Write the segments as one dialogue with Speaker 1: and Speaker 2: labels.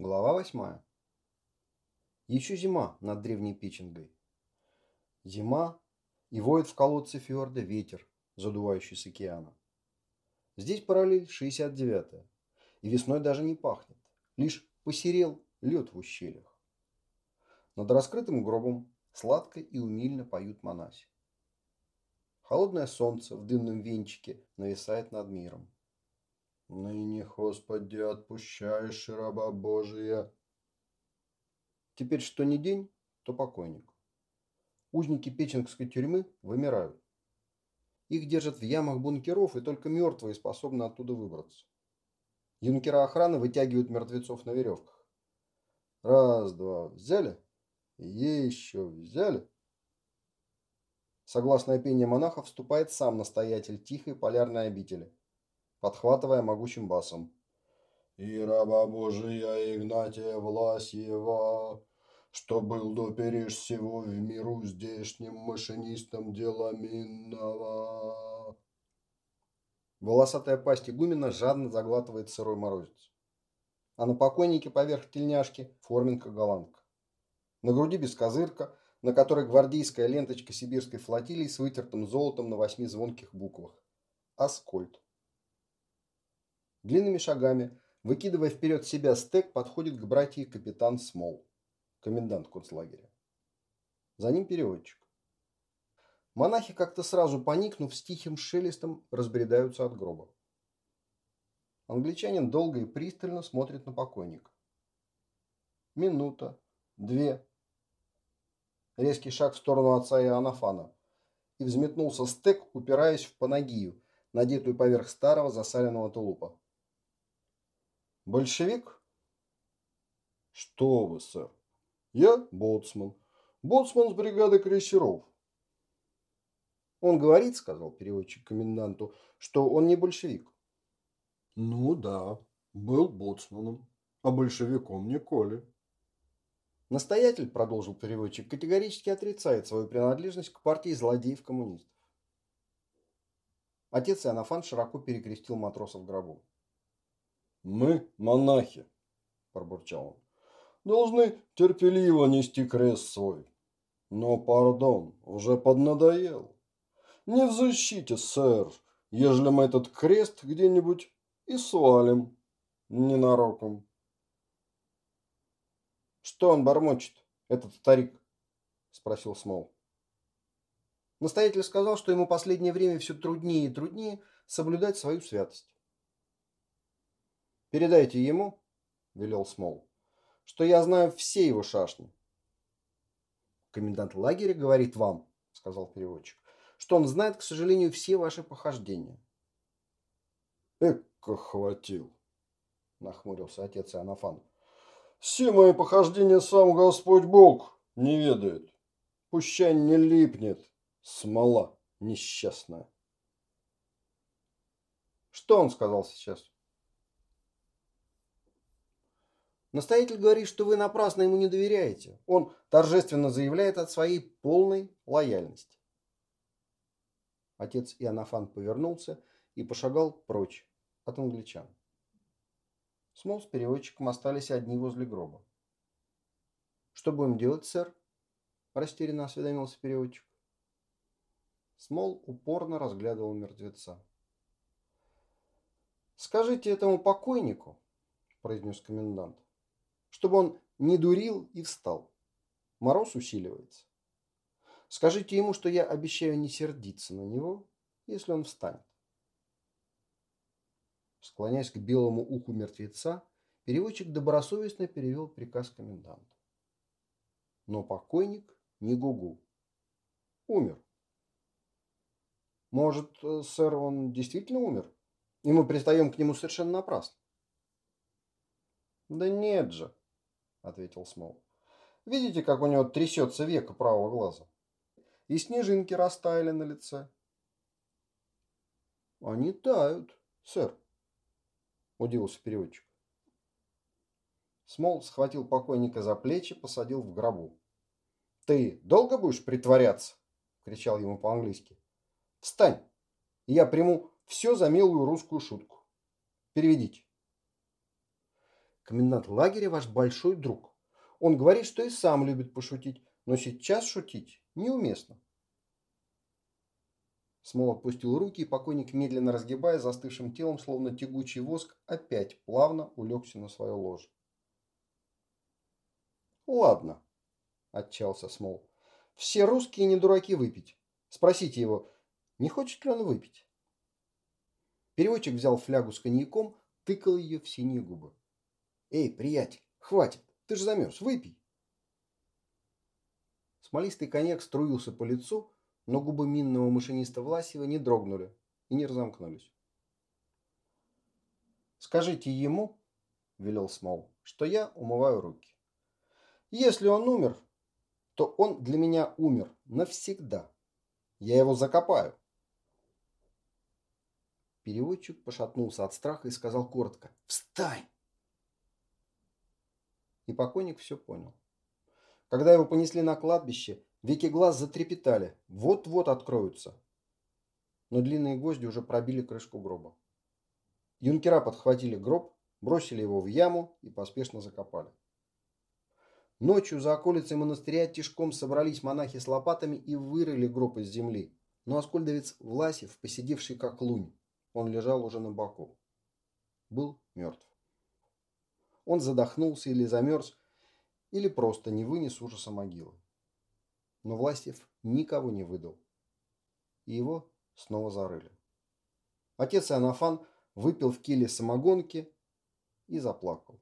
Speaker 1: Глава восьмая. Еще зима над древней Печенгой. Зима, и воет в колодце фьорда ветер, задувающий с океана. Здесь параллель 69-я, и весной даже не пахнет, лишь посерел лед в ущельях. Над раскрытым гробом сладко и умильно поют монаси. Холодное солнце в дымном венчике нависает над миром. Ныне, Господи, отпущаешь раба Божия. Теперь что не день, то покойник. Узники Печенгской тюрьмы вымирают. Их держат в ямах бункеров, и только мертвые способны оттуда выбраться. Юнкера охраны вытягивают мертвецов на веревках. Раз, два, взяли. Еще взяли. Согласно пение монаха, вступает сам настоятель тихой полярной обители подхватывая могучим басом. «И раба Божия Игнатия Власьева, что был допереж всего в миру здешним машинистом дела минного». Волосатая пасть игумена жадно заглатывает сырой морозец. А на покойнике поверх тельняшки форминка-голландка. На груди бескозырка, на которой гвардейская ленточка сибирской флотилии с вытертым золотом на восьми звонких буквах. Аскольд. Длинными шагами, выкидывая вперед себя стек, подходит к братье капитан Смол, комендант концлагеря. За ним переводчик. Монахи, как-то сразу поникнув, с тихим шелестом разбредаются от гроба. Англичанин долго и пристально смотрит на покойника. Минута, две. Резкий шаг в сторону отца Иоаннафана. И взметнулся стек, упираясь в панагию, надетую поверх старого засаленного тулупа. Большевик? Что вы, сэр? Я боцман. Боцман с бригады крейсеров. Он говорит, сказал переводчик коменданту, что он не большевик. Ну да, был боцманом, а большевиком Николи. Настоятель, продолжил переводчик, категорически отрицает свою принадлежность к партии злодеев-коммунистов. Отец Иоаннафан широко перекрестил матроса в гробу. Мы, монахи, пробурчал он, должны терпеливо нести крест свой. Но, пардон, уже поднадоел. Не в защите, сэр, ежели мы этот крест где-нибудь и свалим ненароком. Что он бормочет, этот старик? Спросил Смол. Настоятель сказал, что ему последнее время все труднее и труднее соблюдать свою святость. Передайте ему, велел Смол, что я знаю все его шашни. Комендант лагеря говорит вам, сказал переводчик, что он знает, к сожалению, все ваши похождения. Эка хватил, нахмурился отец Иоаннафан. Все мои похождения сам Господь Бог не ведает. Пущай не липнет смола несчастная. Что он сказал сейчас? Настоятель говорит, что вы напрасно ему не доверяете. Он торжественно заявляет о своей полной лояльности. Отец Иоаннафан повернулся и пошагал прочь от англичан. Смол с переводчиком остались одни возле гроба. «Что будем делать, сэр?» – растерянно осведомился переводчик. Смол упорно разглядывал мертвеца. «Скажите этому покойнику», – произнес комендант, чтобы он не дурил и встал. Мороз усиливается. Скажите ему, что я обещаю не сердиться на него, если он встанет. Склоняясь к белому уху мертвеца, переводчик добросовестно перевел приказ коменданта. Но покойник не гугу. Умер. Может, э, сэр, он действительно умер? И мы пристаем к нему совершенно напрасно. Да нет же, ответил Смол. Видите, как у него трясется века правого глаза? И снежинки растаяли на лице. Они тают, сэр, удивился переводчик. Смол схватил покойника за плечи, посадил в гробу. «Ты долго будешь притворяться?» – кричал ему по-английски. «Встань, и я приму все за милую русскую шутку. Переведите». Комендант лагеря ваш большой друг. Он говорит, что и сам любит пошутить, но сейчас шутить неуместно. Смол отпустил руки, и покойник, медленно разгибая застывшим телом, словно тягучий воск, опять плавно улегся на свое ложе. «Ладно», – отчался Смол. «Все русские не дураки выпить. Спросите его, не хочет ли он выпить?» Переводчик взял флягу с коньяком, тыкал ее в синие губы. «Эй, приятель, хватит, ты же замерз, выпей!» Смолистый коньяк струился по лицу, но губы минного машиниста Власьева не дрогнули и не разомкнулись. «Скажите ему, — велел Смол, — что я умываю руки. Если он умер, то он для меня умер навсегда. Я его закопаю. Переводчик пошатнулся от страха и сказал коротко «Встань!» И покойник все понял. Когда его понесли на кладбище, веки глаз затрепетали, вот-вот откроются. Но длинные гвозди уже пробили крышку гроба. Юнкера подхватили гроб, бросили его в яму и поспешно закопали. Ночью за околицей монастыря тишком собрались монахи с лопатами и вырыли гроб из земли. Но Аскольдовец Власев, посидевший как лунь, он лежал уже на боку. Был мертв. Он задохнулся или замерз, или просто не вынес ужаса могилы. Но Власев никого не выдал. И его снова зарыли. Отец Иоаннафан выпил в киле самогонки и заплакал.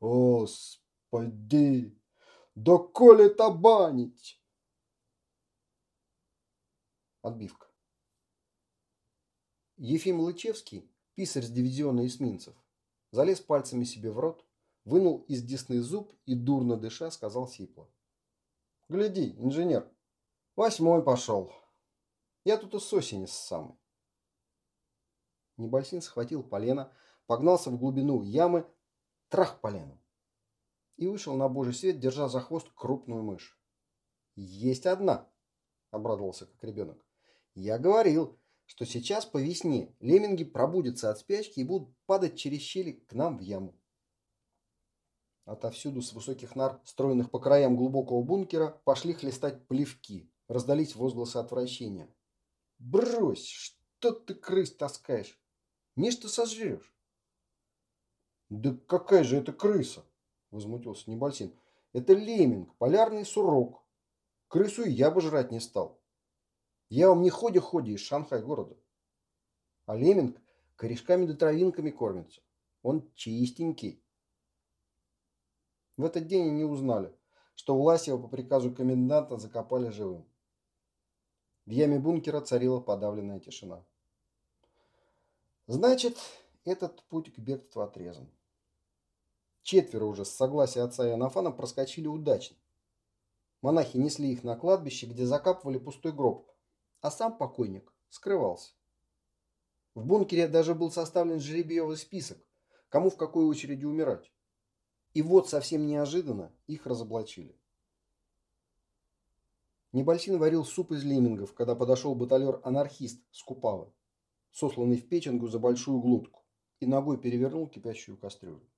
Speaker 1: «Господи, да коли табанить!» Отбивка. Ефим Лычевский, писарь с дивизиона эсминцев, залез пальцами себе в рот, вынул из десны зуб и, дурно дыша, сказал сипло. «Гляди, инженер, восьмой пошел. Я тут и с осени с самой». Небольсин схватил полено, погнался в глубину ямы, трах полено и вышел на божий свет, держа за хвост крупную мышь. «Есть одна!» – обрадовался как ребенок. «Я говорил, что сейчас по весне лемминги пробудятся от спячки и будут падать через щели к нам в яму. Отовсюду с высоких нар, строенных по краям глубокого бункера, пошли хлестать плевки. Раздались возгласы отвращения. «Брось! Что ты крыс таскаешь? Нечто сожрешь!» «Да какая же это крыса?» – возмутился Небольсин. «Это лемминг, полярный сурок. Крысу я бы жрать не стал. Я вам не ходи-ходи из Шанхай города. А лемминг корешками да травинками кормится. Он чистенький. В этот день они узнали, что Власьева по приказу коменданта закопали живым. В яме бункера царила подавленная тишина. Значит, этот путь к бегству отрезан. Четверо уже с согласия отца и Анафана проскочили удачно. Монахи несли их на кладбище, где закапывали пустой гроб, а сам покойник скрывался. В бункере даже был составлен жеребьевый список, кому в какой очереди умирать. И вот совсем неожиданно их разоблачили. Небольсин варил суп из леммингов, когда подошел баталер-анархист с Купавы, сосланный в печенгу за большую глотку, и ногой перевернул кипящую кастрюлю.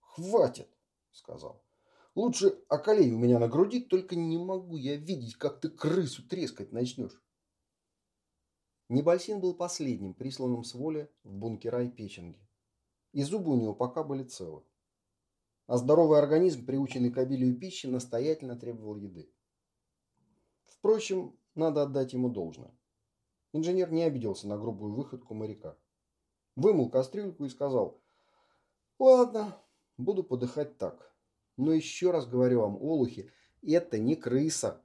Speaker 1: «Хватит!» – сказал. «Лучше околей у меня на груди, только не могу я видеть, как ты крысу трескать начнешь». Небольсин был последним, присланным с воли в бункера и печенги. И зубы у него пока были целы. А здоровый организм, приученный к обилию пищи, настоятельно требовал еды. Впрочем, надо отдать ему должное. Инженер не обиделся на грубую выходку моряка. Вымыл кастрюльку и сказал, «Ладно, буду подыхать так. Но еще раз говорю вам, олухи, это не крыса,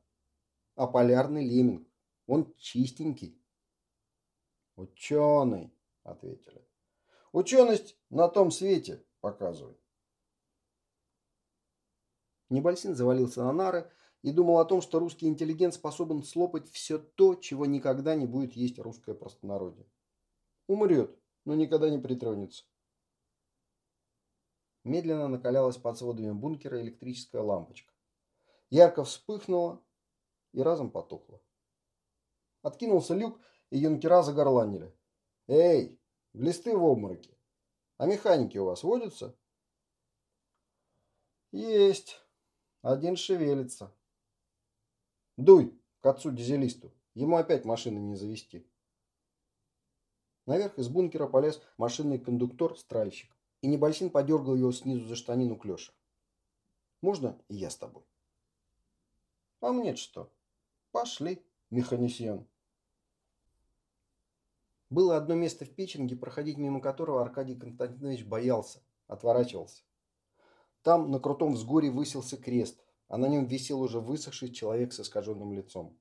Speaker 1: а полярный лемминг. Он чистенький. «Ученый», — ответили. «Ученость на том свете показывает». Небольсин завалился на нары и думал о том, что русский интеллигент способен слопать все то, чего никогда не будет есть русское простонародье. Умрет, но никогда не притронется. Медленно накалялась под сводами бункера электрическая лампочка. Ярко вспыхнула и разом потухла. Откинулся люк, и юнкера загорланили. «Эй, глисты в обмороке! А механики у вас водятся? Есть. Один шевелится. Дуй к отцу-дизелисту. Ему опять машины не завести. Наверх из бункера полез машинный кондуктор-стральщик, и Небольсин подергал его снизу за штанину клёша. «Можно и я с тобой?» «А мне что? Пошли, механисьон». Было одно место в Печенге, проходить мимо которого Аркадий Константинович боялся, отворачивался. Там на крутом взгоре высился крест, а на нем висел уже высохший человек с искаженным лицом.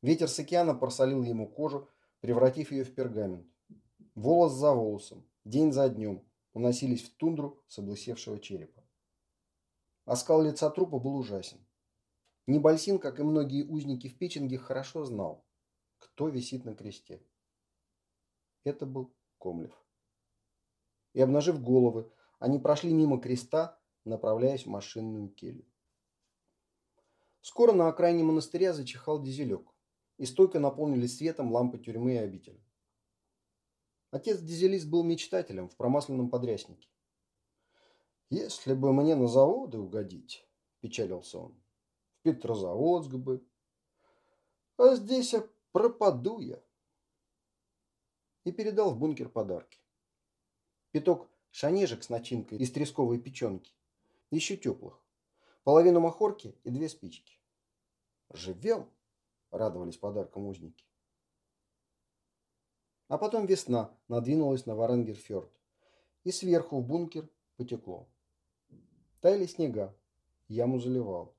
Speaker 1: Ветер с океана просолил ему кожу, превратив ее в пергамент. Волос за волосом, день за днем уносились в тундру с облысевшего черепа. Оскал лица трупа был ужасен. Небольсин, как и многие узники в Печенге, хорошо знал, кто висит на кресте. Это был Комлев. И обнажив головы, они прошли мимо креста, направляясь в машинную келью. Скоро на окраине монастыря зачихал дизелек, и стойко наполнились светом лампы тюрьмы и обители. Отец-дизелист был мечтателем в промасленном подряснике. «Если бы мне на заводы угодить», – печалился он, – «в Петрозаводск бы, а здесь я пропаду я». И передал в бункер подарки. Пяток шанежек с начинкой из тресковой печенки, еще теплых, половину махорки и две спички. «Живем!» – радовались подарком узники. А потом весна надвинулась на Варенгерфьорд, и сверху в бункер потекло. Таяли снега, яму заливал.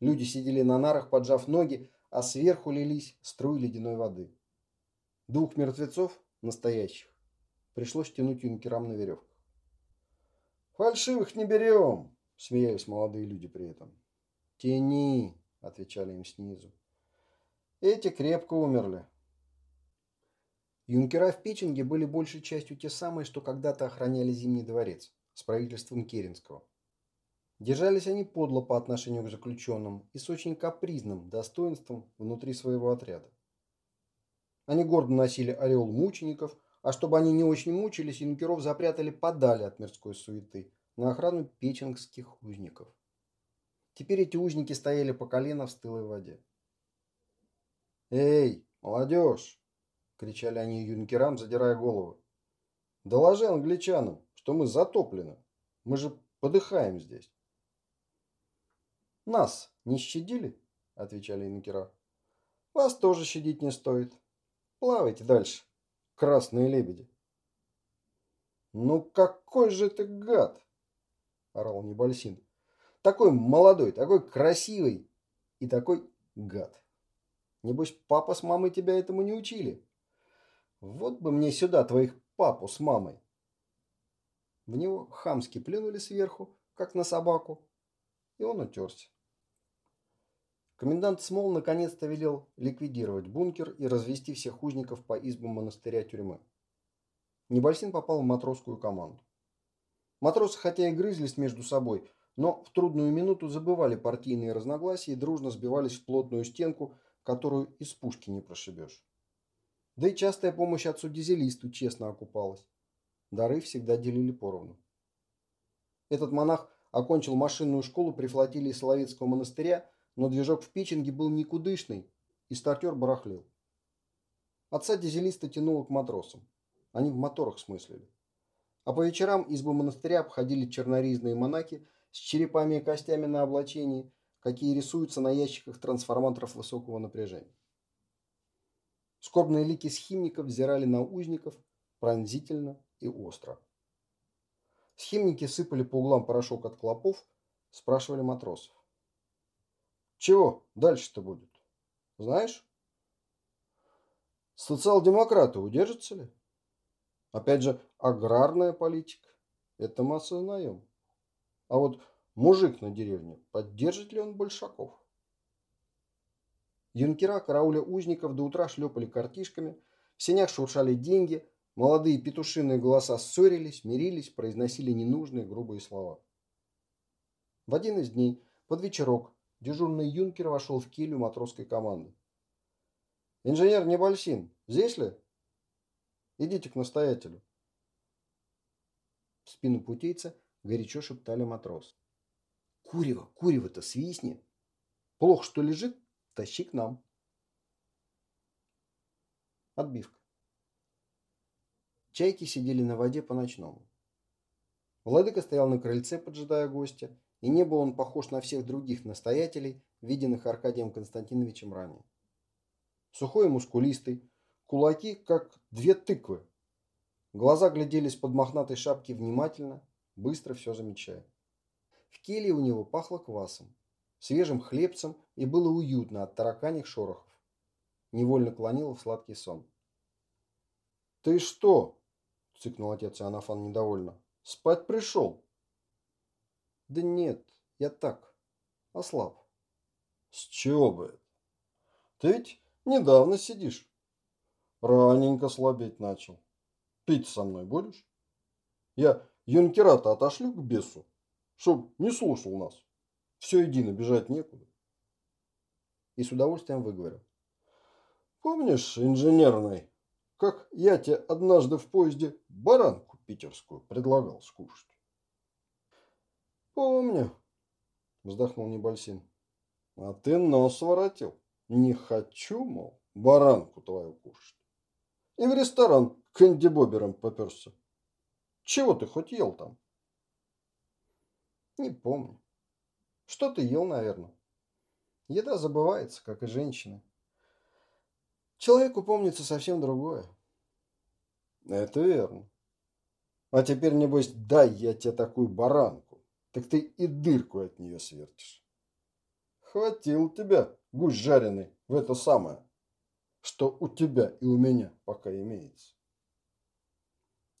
Speaker 1: Люди сидели на нарах, поджав ноги, а сверху лились струи ледяной воды. Двух мертвецов, настоящих, Пришлось тянуть юнкерам на веревках. «Фальшивых не берем!» – смеялись молодые люди при этом. «Тяни!» – отвечали им снизу. «Эти крепко умерли». Юнкера в Печенге были большей частью те самые, что когда-то охраняли Зимний дворец с правительством Керенского. Держались они подло по отношению к заключенным и с очень капризным достоинством внутри своего отряда. Они гордо носили ореол мучеников – а чтобы они не очень мучились, юнкеров запрятали подали от мирской суеты на охрану печенгских узников. Теперь эти узники стояли по колено в стылой воде. «Эй, молодежь!» – кричали они юнкерам, задирая головы. «Доложи англичанам, что мы затоплены. Мы же подыхаем здесь». «Нас не щадили?» – отвечали юнкера. «Вас тоже щадить не стоит. Плавайте дальше» красные лебеди. «Ну какой же ты гад!» – орал Небольсин. «Такой молодой, такой красивый и такой гад. Небось, папа с мамой тебя этому не учили. Вот бы мне сюда твоих папу с мамой». В него хамски плюнули сверху, как на собаку, и он утерся. Комендант Смол наконец-то велел ликвидировать бункер и развести всех узников по избам монастыря тюрьмы. Небольсин попал в матросскую команду. Матросы хотя и грызлись между собой, но в трудную минуту забывали партийные разногласия и дружно сбивались в плотную стенку, которую из пушки не прошибешь. Да и частая помощь отцу-дизелисту честно окупалась. Дары всегда делили поровну. Этот монах окончил машинную школу при флотилии Соловецкого монастыря но движок в питчинге был никудышный, и стартер барахлил. Отца дизелиста тянуло к матросам. Они в моторах смыслили. А по вечерам избу монастыря обходили черноризные монаки с черепами и костями на облачении, какие рисуются на ящиках трансформаторов высокого напряжения. Скорбные лики схимников взирали на узников пронзительно и остро. Схимники сыпали по углам порошок от клопов, спрашивали матросов. Чего дальше-то будет? Знаешь? Социал-демократы удержатся ли? Опять же, аграрная политика. Это мы осознаем. А вот мужик на деревне, поддержит ли он большаков? Юнкера, карауля узников, до утра шлепали картишками, в сенях шуршали деньги, молодые петушиные голоса ссорились, мирились, произносили ненужные грубые слова. В один из дней, под вечерок, дежурный юнкер вошел в келью матросской команды. «Инженер Небольсин, здесь ли? Идите к настоятелю». В спину путейца горячо шептали матрос. Курево, курево-то свистни. Плохо, что лежит, тащи к нам. Отбивка. Чайки сидели на воде по-ночному. Владыка стоял на крыльце, поджидая гостя, и не был он похож на всех других настоятелей, виденных Аркадием Константиновичем ранее. Сухой и мускулистый, кулаки, как две тыквы. Глаза глядели из-под мохнатой шапки внимательно, быстро все замечая. В келье у него пахло квасом, свежим хлебцем и было уютно от тараканьих шорохов. Невольно клонило в сладкий сон. «Ты что?» – цыкнул отец Иоаннафан недовольно. «Спать пришел?» «Да нет, я так, ослаб». «С чего бы это? Ты ведь недавно сидишь. Раненько слабеть начал. Пить со мной будешь? Я юнкера-то отошлю к бесу, чтоб не слушал нас. Все едино, бежать некуда. И с удовольствием выговорил. Помнишь, инженерный, как я тебе однажды в поезде баранку питерскую предлагал скушать? Помню, вздохнул Небольсин. А ты нос воротил. Не хочу, мол, баранку твою кушать. И в ресторан к Энди Боберам поперся. Чего ты хоть ел там? Не помню. Что ты ел, наверное. Еда забывается, как и женщины. Человеку помнится совсем другое. Это верно. А теперь, небось, дай я тебе такую баранку, так ты и дырку от нее свертишь. Хватил тебя, гусь жареный, в это самое, что у тебя и у меня пока имеется.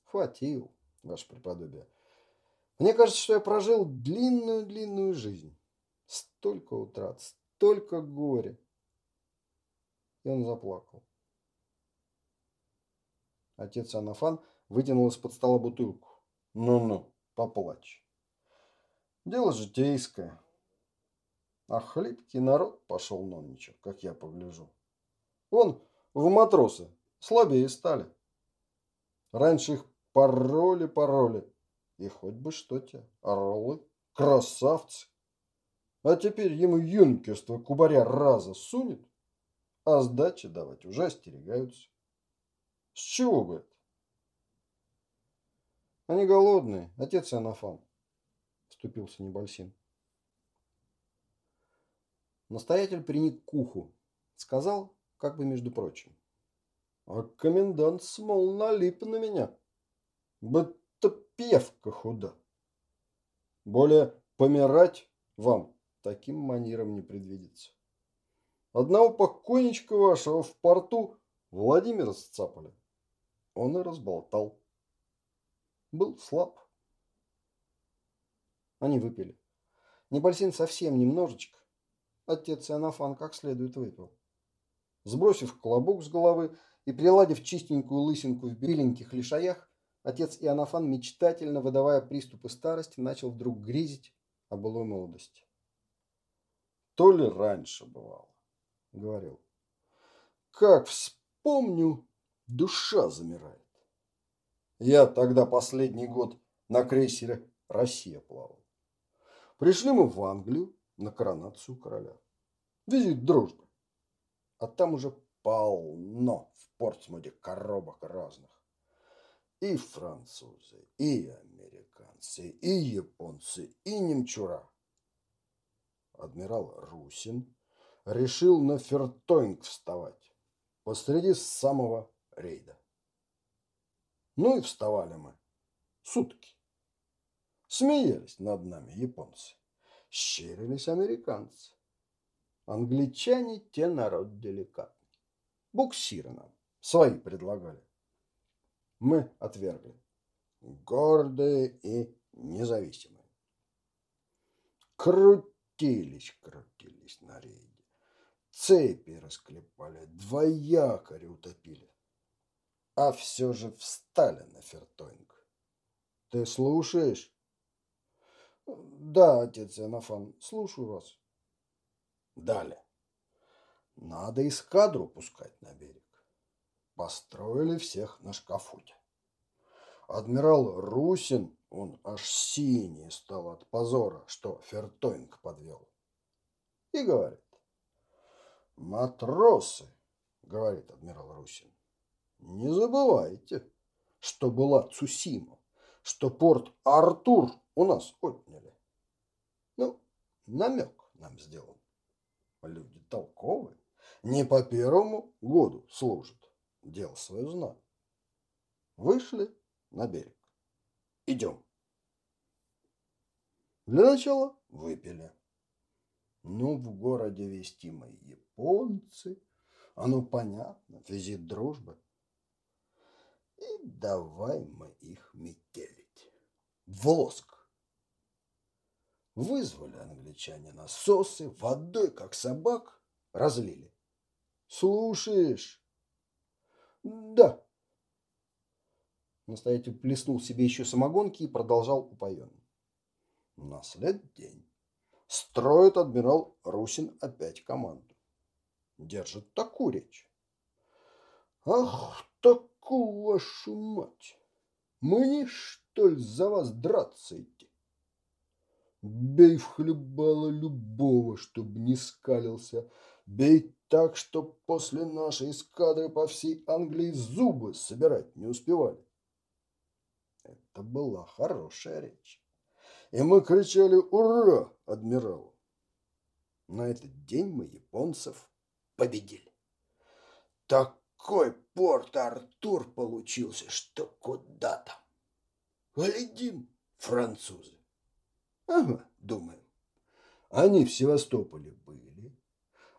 Speaker 1: Хватил, ваше преподобие. Мне кажется, что я прожил длинную-длинную жизнь. Столько утрат, столько горя. И он заплакал. Отец Анафан вытянул из-под стола бутылку. Ну-ну, поплачь. Дело житейское. А хлипкий народ пошел ноничек, как я погляжу. Вон в матросы слабее стали. Раньше их пароли-пароли. И хоть бы что те, орлы, красавцы. А теперь ему юнкерство кубаря раза сунет, а сдачи давать уже остерегаются. С чего бы это? Они голодные, отец Анафан, вступился Небольсин. Настоятель приник к уху, сказал, как бы между прочим. А комендант смол налип на меня, будто певка худа. Более помирать вам таким манером не предвидится. Одного покойничка вашего в порту Владимира сцапали. Он и разболтал. Был слаб. Они выпили. Небольсин совсем немножечко. Отец Иоаннафан как следует выпил. Сбросив клобук с головы и приладив чистенькую лысинку в беленьких лишаях, отец Иоаннафан, мечтательно выдавая приступы старости, начал вдруг грезить о былой молодости. То ли раньше бывало, говорил. Как вспомню, душа замирает. Я тогда последний год на крейсере «Россия» плавал. Пришли мы в Англию на коронацию короля. Визит дружбы. А там уже полно в Портсмуде коробок разных. И французы, и американцы, и японцы, и немчура. Адмирал Русин решил на Фертойнг вставать посреди самого рейда. Ну и вставали мы. Сутки. Смеялись над нами японцы. Щерились американцы. Англичане те народ деликатный. Буксиры нам свои предлагали. Мы отвергли. Гордые и независимые. Крутились, крутились на рейде. Цепи расклепали, два якоря утопили а все же встали на фертойнг. Ты слушаешь? Да, отец Янафан, слушаю вас. Далее. Надо эскадру пускать на берег. Построили всех на шкафуте. Адмирал Русин Он аж синий стал от позора, что Фертоинг подвел. И говорит, «Матросы», — говорит адмирал Русин, — «не забывайте, что была Цусима, что порт Артур у нас отняли. Ну, намек нам сделан. Люди толковые, не по первому году служат, дело свое знают. Вышли на берег. Идем. Для начала выпили. Ну, в городе вести мои японцы. Оно понятно, визит дружбы. И давай мы их метелить. В. Вызвали англичане насосы, водой, как собак, разлили. Слушаешь? Да. Настоятель плеснул себе еще самогонки и продолжал упоенно. На след день. Строит адмирал Русин опять команду. Держит такую речь. Ах, такую вашу мать! Мне, что ли, за вас драться идти? Бей в хлебало любого, чтоб не скалился. Бей так, чтоб после нашей эскадры по всей Англии зубы собирать не успевали. Это была хорошая речь. И мы кричали «Ура!» адмиралу. На этот день мы японцев победили. Такой порт Артур получился, что куда там. Глядим, французы. Ага, думаем. Они в Севастополе были.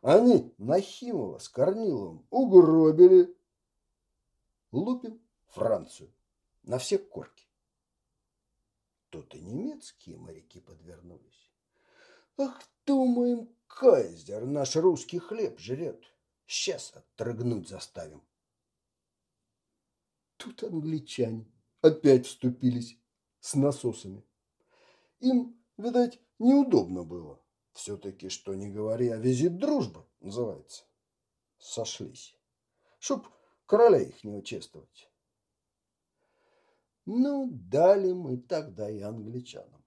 Speaker 1: Они Нахимова с Корниловым угробили. Лупим Францию на все корки. Тут и немецкие моряки подвернулись. Ах, думаем, кайзер наш русский хлеб жрет. Сейчас оттрыгнуть заставим. Тут англичане опять вступились с насосами. Им Видать, неудобно было. Все-таки, что не говори, а визит дружбы называется. Сошлись. Чтоб короля их не участвовать. Ну, дали мы тогда и англичанам.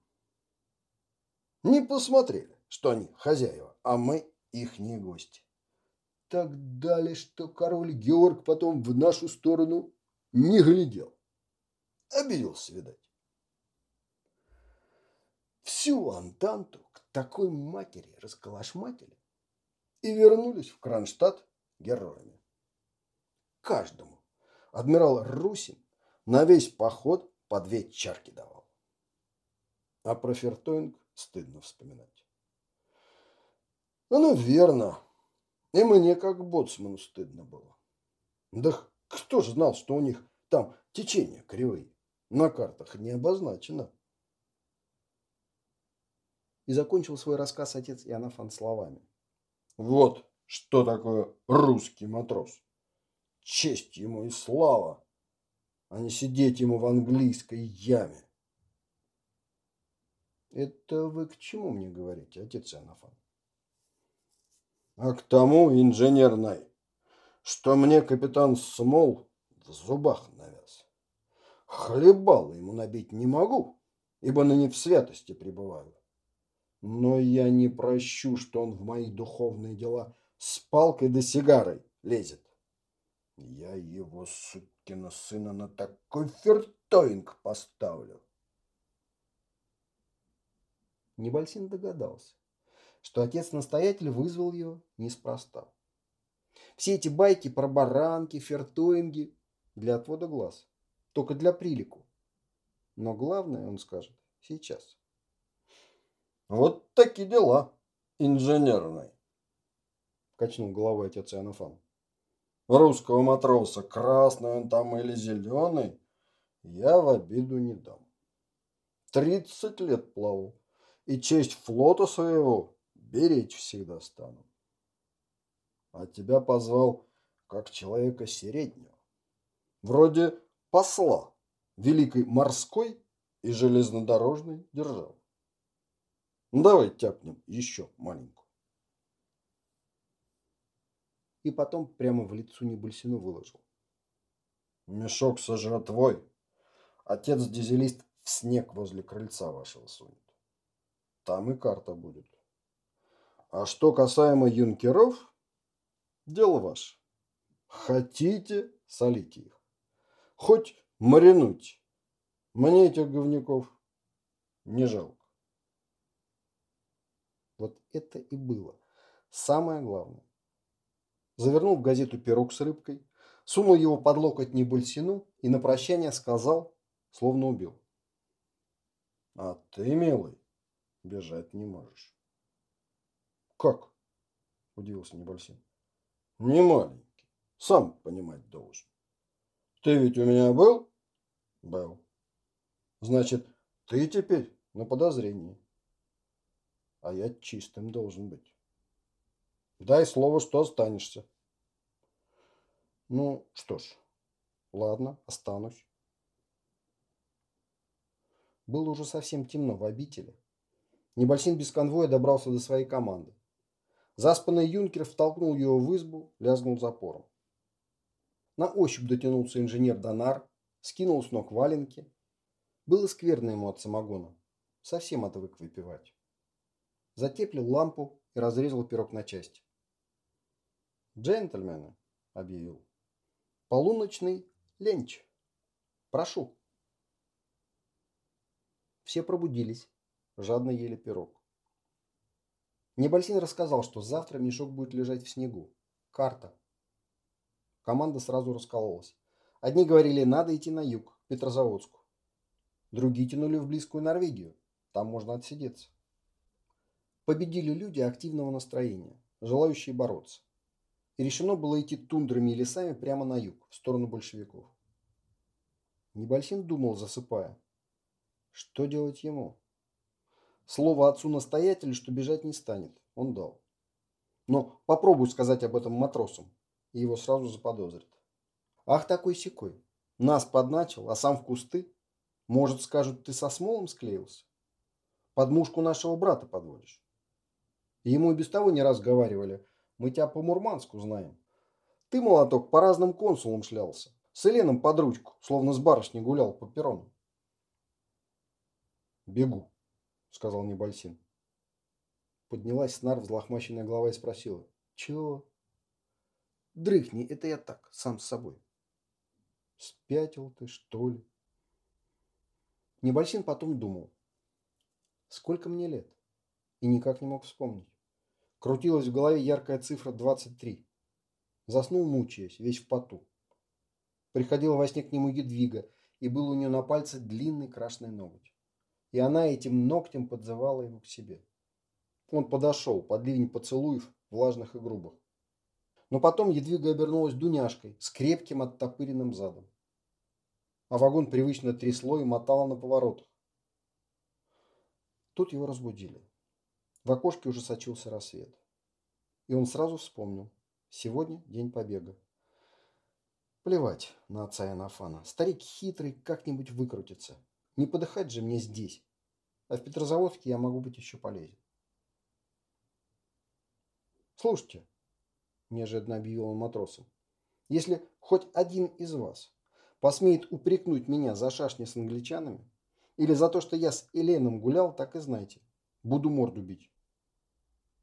Speaker 1: Не посмотрели, что они хозяева, а мы их не гости. Так дали, что король Георг потом в нашу сторону не глядел. Обиделся, видать всю Антанту к такой матери расколошматили и вернулись в Кронштадт героями. Каждому адмирал Русин на весь поход по две чарки давал. А про Фертоинг стыдно вспоминать. Ну, верно. И мне, как боцману, стыдно было. Да кто же знал, что у них там течения кривые? На картах не обозначено. И закончил свой рассказ отец Иоаннафан словами. Вот что такое русский матрос. Честь ему и слава, а не сидеть ему в английской яме. Это вы к чему мне говорите, отец Иоаннафан? А к тому, инженерной, что мне капитан Смол в зубах навяз. Хлебал ему набить не могу, ибо ныне в святости пребываю. Но я не прощу, что он в мои духовные дела с палкой да сигарой лезет. Я его, сукина сына, на такой фертоинг поставлю. Небольсин догадался, что отец-настоятель вызвал его неспроста. Все эти байки про баранки, фертоинги для отвода глаз, только для прилику. Но главное, он скажет, сейчас. Вот такие дела инженерные. Качнул головой отец Иоаннафан. Русского матроса, красный он там или зеленый, я в обиду не дам. Тридцать лет плавал, и честь флота своего беречь всегда стану. А тебя позвал как человека среднего, вроде посла великой морской и железнодорожной державы. Ну, давай тяпнем еще маленькую. И потом прямо в лицо Небольсину выложил. Мешок со жратвой. Отец-дизелист в снег возле крыльца вашего сунет. Там и карта будет. А что касаемо юнкеров, дело ваше. Хотите, солите их. Хоть маринуйте. Мне этих говнюков не жалко. Вот это и было самое главное. Завернул в газету пирог с рыбкой, сунул его под локоть Небольсину и на прощание сказал, словно убил. А ты, милый, бежать не можешь. Как? Удивился Небольсин. Не маленький. Сам понимать должен. Ты ведь у меня был? Был. Значит, ты теперь на подозрении. А я чистым должен быть. Дай слово, что останешься. Ну, что ж, ладно, останусь. Было уже совсем темно в обители. Небольсин без конвоя добрался до своей команды. Заспанный юнкер втолкнул его в избу, лязгнул запором. На ощупь дотянулся инженер Донар, скинул с ног валенки. Было скверно ему от самогона. Совсем отвык выпивать. Затеплил лампу и разрезал пирог на части. «Джентльмены», — объявил, — «полуночный ленч. Прошу». Все пробудились, жадно ели пирог. Небольсин рассказал, что завтра мешок будет лежать в снегу. Карта. Команда сразу раскололась. Одни говорили, надо идти на юг, к Петрозаводску. Другие тянули в близкую Норвегию. Там можно отсидеться. Победили люди активного настроения, желающие бороться. И решено было идти тундрами и лесами прямо на юг, в сторону большевиков. Небольсин думал, засыпая. Что делать ему? Слово отцу-настоятелю, что бежать не станет, он дал. Но попробуй сказать об этом матросам, и его сразу заподозрят. Ах, такой секой. Нас подначил, а сам в кусты. Может, скажут, ты со смолом склеился? Подмушку нашего брата подводишь. Ему и без того не раз говорили, мы тебя по Мурманску знаем. Ты, молоток, по разным консулам шлялся. С Еленом под ручку, словно с барышней гулял по перрону. «Бегу», — сказал Небольсин. Поднялась снар взлохмаченная голова и спросила. «Чего?» «Дрыхни, это я так, сам с собой». «Спятил ты, что ли?» Небольсин потом думал. «Сколько мне лет?» И никак не мог вспомнить. Крутилась в голове яркая цифра 23. Заснул, мучаясь, весь в поту. Приходила во сне к нему Едвига, и был у нее на пальце длинный красный ноготь и она этим ногтем подзывала его к себе. Он подошел под ливень поцелуев, влажных и грубых. Но потом Едвига обернулась Дуняшкой с крепким оттопыренным задом. А вагон привычно трясло и мотало на поворотах. Тут его разбудили. В окошке уже сочился рассвет. И он сразу вспомнил. Сегодня день побега. Плевать на отца Иоаннафана. Старик хитрый как-нибудь выкрутится. Не подыхать же мне здесь. А в Петрозаводске я могу быть еще полезен. Слушайте, неожиданно объявил он матросам, если хоть один из вас посмеет упрекнуть меня за шашни с англичанами или за то, что я с Еленом гулял, так и знайте, буду морду бить.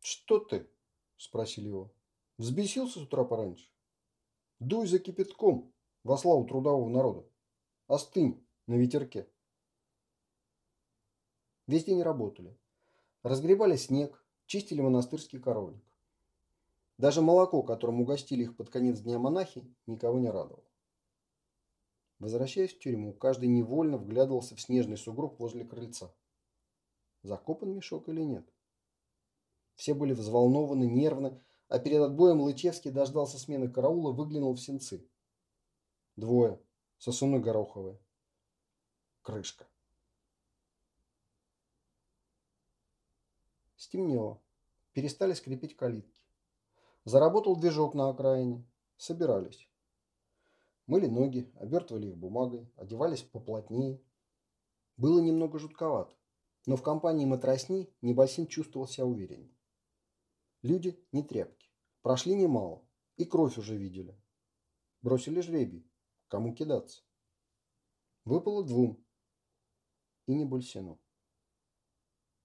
Speaker 1: Что ты? Спросили его. Взбесился с утра пораньше? Дуй за кипятком во славу трудового народа. Остынь на ветерке. Весь день работали. Разгребали снег, чистили монастырский коровник. Даже молоко, которым угостили их под конец дня монахи, никого не радовало. Возвращаясь в тюрьму, каждый невольно вглядывался в снежный сугроб возле крыльца. Закопан мешок или нет? Все были взволнованы, нервны, а перед отбоем Лычевский дождался смены караула, выглянул в сенцы. Двое. Сосуны гороховые. Крышка. Стемнело. Перестали скрипеть калитки. Заработал движок на окраине. Собирались. Мыли ноги, обертывали их бумагой, одевались поплотнее. Было немного жутковато, но в компании матросни Небольсин чувствовал себя увереннее. Люди не тряпки. Прошли немало, и кровь уже видели. Бросили жребий. Кому кидаться? Выпало двум. и Небольсину.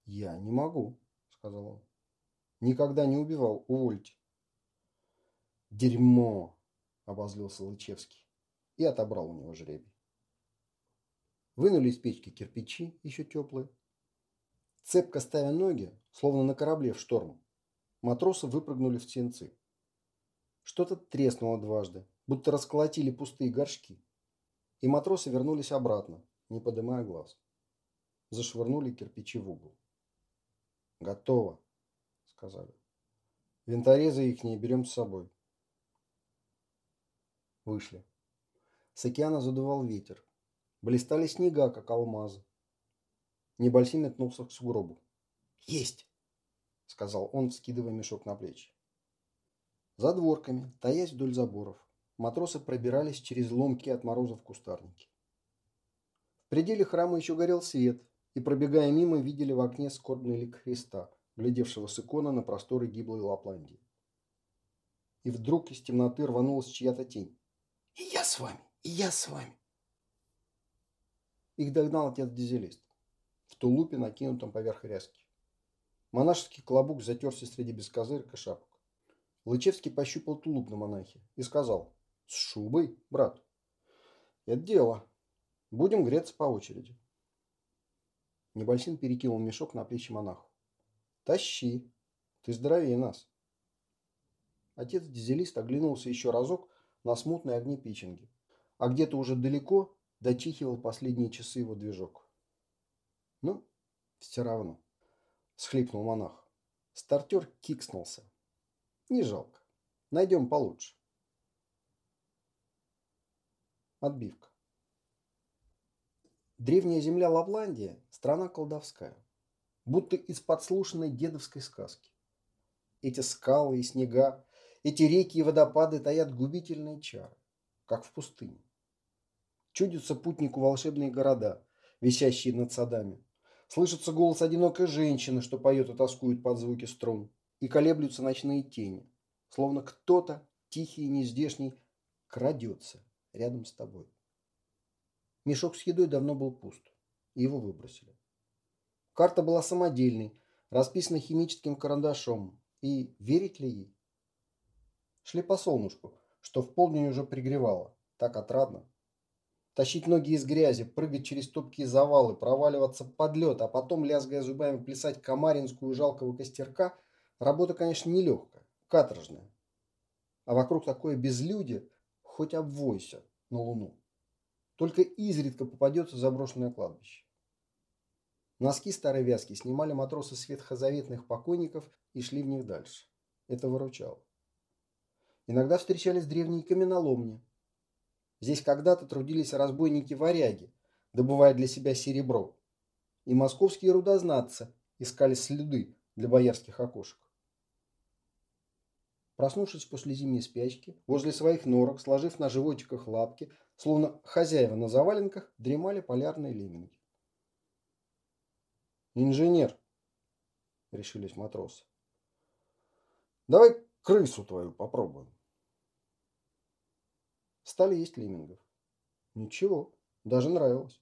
Speaker 1: «Я не могу», — сказал он. «Никогда не убивал, увольте». «Дерьмо!» — обозлился Лычевский и отобрал у него жребий. Вынули из печки кирпичи, еще теплые. Цепко ставя ноги, словно на корабле в шторм, матросы выпрыгнули в сенцы. Что-то треснуло дважды, будто расколотили пустые горшки. И матросы вернулись обратно, не поднимая глаз. Зашвырнули кирпичи в угол. «Готово», — сказали. «Винторезы ихние берем с собой». Вышли. С океана задувал ветер. Блистали снега, как алмазы. Небольсин метнулся к сугробу. «Есть!» — сказал он, вскидывая мешок на плечи. За дворками, таясь вдоль заборов, матросы пробирались через ломкие от морозов кустарники. В пределе храма еще горел свет, и, пробегая мимо, видели в окне скорбный лик Христа, глядевшего с икона на просторы гиблой Лапландии. И вдруг из темноты рванулась чья-то тень. «И я с вами! И я с вами!» Их догнал отец-дизелист в тулупе, накинутом поверх ряски. Монашеский клобук затерся среди бескозырка шапок. Лычевский пощупал тулуп на монахе и сказал, «С шубой, брат?» «Это дело. Будем греться по очереди». Небольсин перекинул мешок на плечи монаху. «Тащи. Ты здоровее нас». Отец-дизелист оглянулся еще разок на смутные огни Пичинги, а где-то уже далеко дочихивал последние часы его движок. «Ну, все равно», – схлипнул монах. Стартер кикснулся. Не жалко. Найдем получше. Отбивка. Древняя земля Лапландия – страна колдовская, будто из подслушанной дедовской сказки. Эти скалы и снега, эти реки и водопады таят губительные чары, как в пустыне. Чудятся путнику волшебные города, висящие над садами. Слышится голос одинокой женщины, что поет и тоскует под звуки струн и колеблются ночные тени, словно кто-то, тихий и нездешний, крадется рядом с тобой. Мешок с едой давно был пуст, и его выбросили. Карта была самодельной, расписана химическим карандашом, и верить ли ей? Шли по солнышку, что в полдень уже пригревало, так отрадно. Тащить ноги из грязи, прыгать через топкие завалы, проваливаться под лед, а потом, лязгая зубами, плясать комаринскую жалкого костерка – Работа, конечно, нелегкая, каторжная. А вокруг такое безлюдие, хоть обвойся на луну. Только изредка попадется заброшенное кладбище. Носки старой вязки снимали матросы с ветхозаветных покойников и шли в них дальше. Это выручало. Иногда встречались древние каменоломни. Здесь когда-то трудились разбойники-варяги, добывая для себя серебро. И московские рудознатцы искали следы для боярских окошек. Проснувшись после зимней спячки, возле своих норок, сложив на животиках лапки, словно хозяева на заваленках, дремали полярные лемминги. «Инженер!» — решились матросы. «Давай крысу твою попробуем». Стали есть леммингов. Ничего, даже нравилось.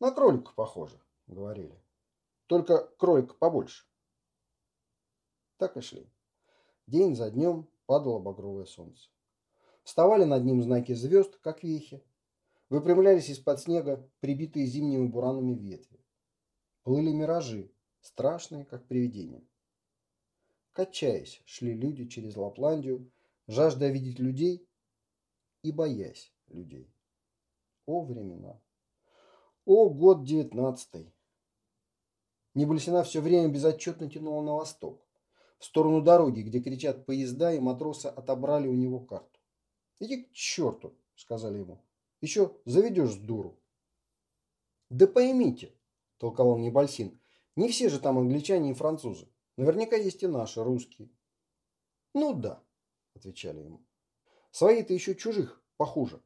Speaker 1: На кролика похоже, говорили. Только кролик побольше. Так и шли. День за днем падало багровое солнце. Вставали над ним знаки звезд, как вехи. Выпрямлялись из-под снега прибитые зимними буранами ветви. Плыли миражи, страшные, как привидения. Качаясь, шли люди через Лапландию, жаждая видеть людей и боясь людей. О, времена! О, год девятнадцатый! Небольсина все время безотчетно тянула на восток в сторону дороги, где кричат поезда, и матросы отобрали у него карту. «Иди к черту», — сказали ему. «Еще заведешь дуру». «Да поймите», — толковал Небольсин, — «не все же там англичане и французы. Наверняка есть и наши, русские». «Ну да», — отвечали ему. «Свои-то еще чужих похуже».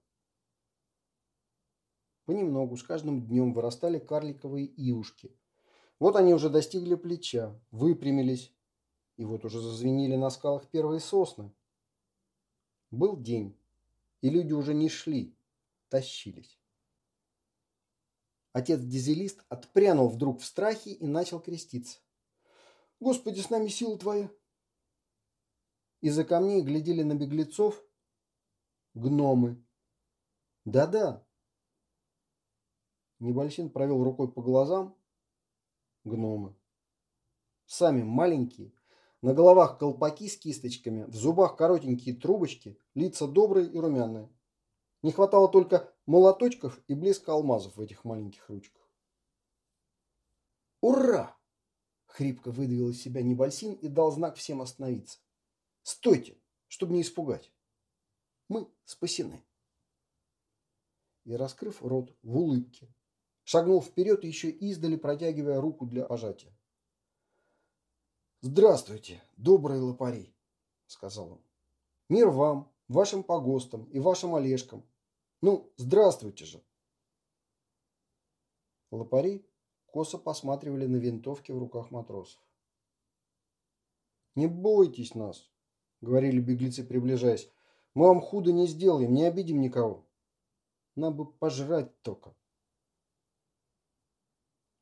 Speaker 1: Понемногу, с каждым днем вырастали карликовые ивушки. Вот они уже достигли плеча, выпрямились, и вот уже зазвенели на скалах первые сосны. Был день, и люди уже не шли, тащились. Отец Дизелист отпрянул вдруг в страхе и начал креститься. «Господи, с нами сила Твоя!» Из-за камней глядели на беглецов гномы. Да-да. Небольсин провел рукой по глазам. Гномы. Сами маленькие, на головах колпаки с кисточками, в зубах коротенькие трубочки, лица добрые и румяные. Не хватало только молоточков и блеска алмазов в этих маленьких ручках. «Ура!» — хрипко выдавил из себя Небольсин и дал знак всем остановиться. «Стойте, чтобы не испугать. Мы спасены». И, раскрыв рот в улыбке, шагнул вперед, еще издали протягивая руку для пожатия. «Здравствуйте, добрые лопари!» — сказал он. «Мир вам, вашим погостам и вашим Олежкам, ну, здравствуйте же. Лопари косо посматривали на винтовки в руках матросов. «Не бойтесь нас», — говорили беглецы, приближаясь. «Мы вам худо не сделаем, не обидим никого. Нам бы пожрать только».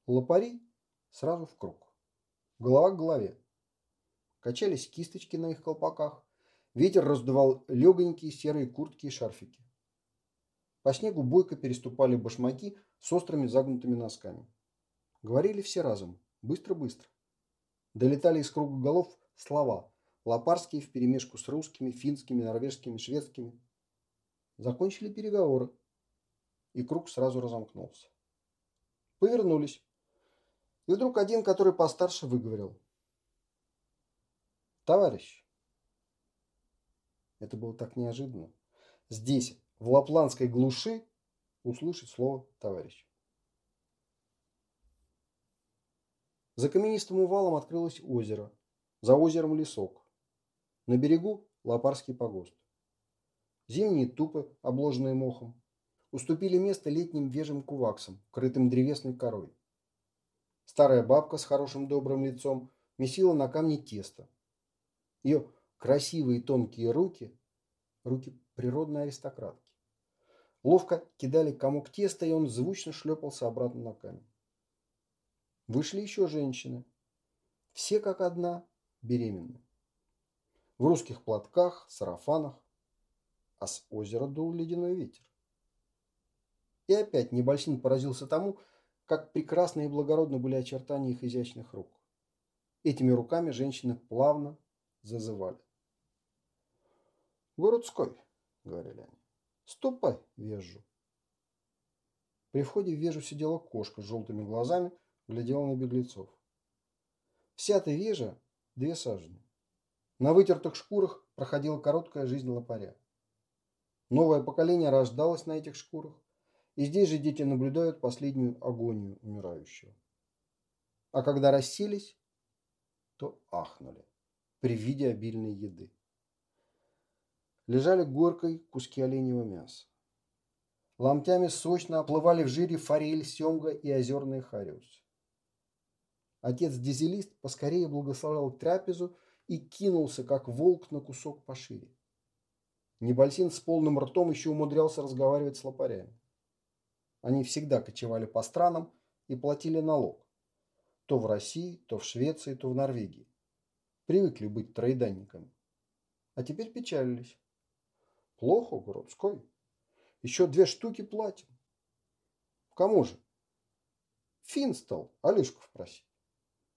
Speaker 1: Лопари сразу в круг. Голова к голове. Качались кисточки на их колпаках. Ветер раздувал легонькие серые куртки и шарфики. По снегу бойко переступали башмаки с острыми загнутыми носками. Говорили все разом, быстро-быстро. Долетали из круга голов слова, лопарские вперемешку с русскими, финскими, норвежскими, шведскими. Закончили переговоры, и круг сразу разомкнулся. Повернулись. И вдруг один, который постарше, выговорил. Товарищ. Это было так неожиданно. Здесь, в лапландской глуши услышать слово «товарищ». За каменистым увалом открылось озеро, за озером лесок. На берегу лопарский погост. Зимние тупы, обложенные мохом, уступили место летним вежим куваксам, крытым древесной корой. Старая бабка с хорошим добрым лицом месила на камне тесто. Ее красивые тонкие руки, руки природной аристократки, Ловко кидали комок теста, и он звучно шлепался обратно на камень. Вышли еще женщины. Все как одна беременны. В русских платках, сарафанах, а с озера дул ледяной ветер. И опять Небольсин поразился тому, как прекрасно и благородно были очертания их изящных рук. Этими руками женщины плавно зазывали. «Городской», — говорили они. Ступай, вежу. При входе в вежу сидела кошка с желтыми глазами, глядела на беглецов. Вся эта вежа – две сажени. На вытертых шкурах проходила короткая жизнь лопаря. Новое поколение рождалось на этих шкурах, и здесь же дети наблюдают последнюю агонию умирающего. А когда расселись, то ахнули при виде обильной еды лежали горкой куски оленьего мяса. Ломтями сочно оплывали в жире форель, семга и озерные хариус. Отец-дизелист поскорее благословлял трапезу и кинулся, как волк, на кусок пошире. Небольсин с полным ртом еще умудрялся разговаривать с лопарями. Они всегда кочевали по странам и платили налог. То в России, то в Швеции, то в Норвегии. Привыкли быть троеданниками. А теперь печалились. Плохо, городской. Еще две штуки платим. Кому же? Фин стал просить.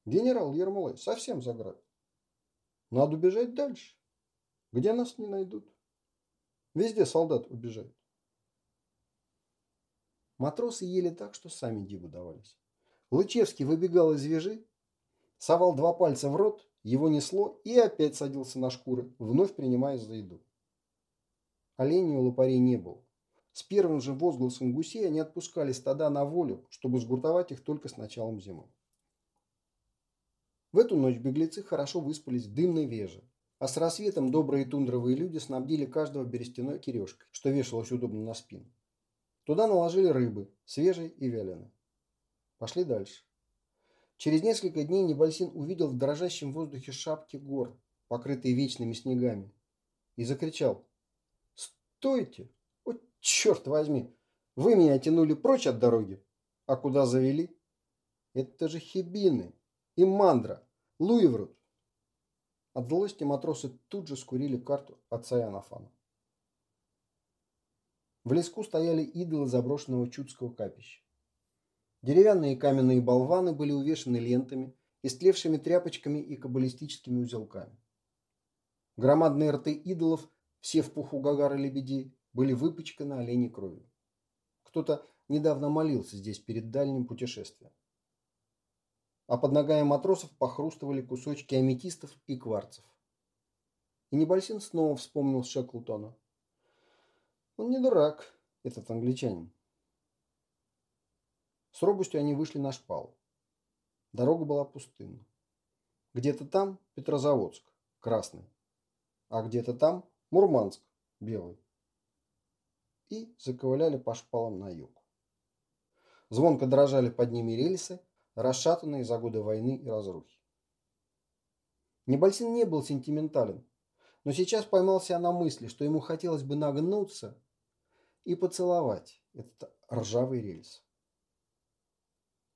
Speaker 1: Генерал Ермолай совсем заград. Надо убежать дальше. Где нас не найдут? Везде солдат убежает. Матросы ели так, что сами диву давались. Лычевский выбегал из вежи, совал два пальца в рот, его несло и опять садился на шкуры, вновь принимаясь за еду. Оленей у лопарей не было. С первым же возгласом гусей они отпускали стада на волю, чтобы сгуртовать их только с началом зимы. В эту ночь беглецы хорошо выспались в дымной веже, а с рассветом добрые тундровые люди снабдили каждого берестяной кирешкой, что вешалось удобно на спину. Туда наложили рыбы, свежей и вяленой. Пошли дальше. Через несколько дней Небольсин увидел в дрожащем воздухе шапки гор, покрытые вечными снегами, и закричал Стойте! О, черт возьми! Вы меня тянули прочь от дороги, А куда завели? Это же Хибины и Мандра, Луеврут. От злости матросы тут же скурили карту отца Иоаннафана. В леску стояли идолы заброшенного чудского капища. Деревянные и каменные болваны были увешаны лентами, истлевшими тряпочками и каббалистическими узелками. Громадные рты идолов, все в пуху гагары лебедей, были выпачканы оленей кровью. Кто-то недавно молился здесь перед дальним путешествием. А под ногами матросов похрустывали кусочки аметистов и кварцев. И Небольсин снова вспомнил Шеклтона. Он не дурак, этот англичанин. С робостью они вышли на шпал. Дорога была пустынна. Где-то там Петрозаводск, красный, а где-то там Мурманск, белый. И заковыляли по шпалам на юг. Звонко дрожали под ними рельсы, расшатанные за годы войны и разрухи. Небольсин не был сентиментален, но сейчас поймался на мысли, что ему хотелось бы нагнуться и поцеловать этот ржавый рельс.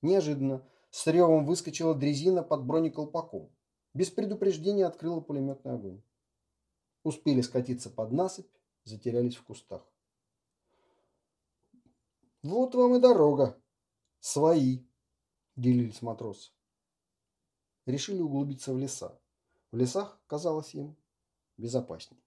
Speaker 1: Неожиданно с ревом выскочила дрезина под бронеколпаком. Без предупреждения открыла пулеметный огонь. Успели скатиться под насыпь, затерялись в кустах. «Вот вам и дорога. Свои!» – делились матросы. Решили углубиться в леса. В лесах казалось им безопаснее.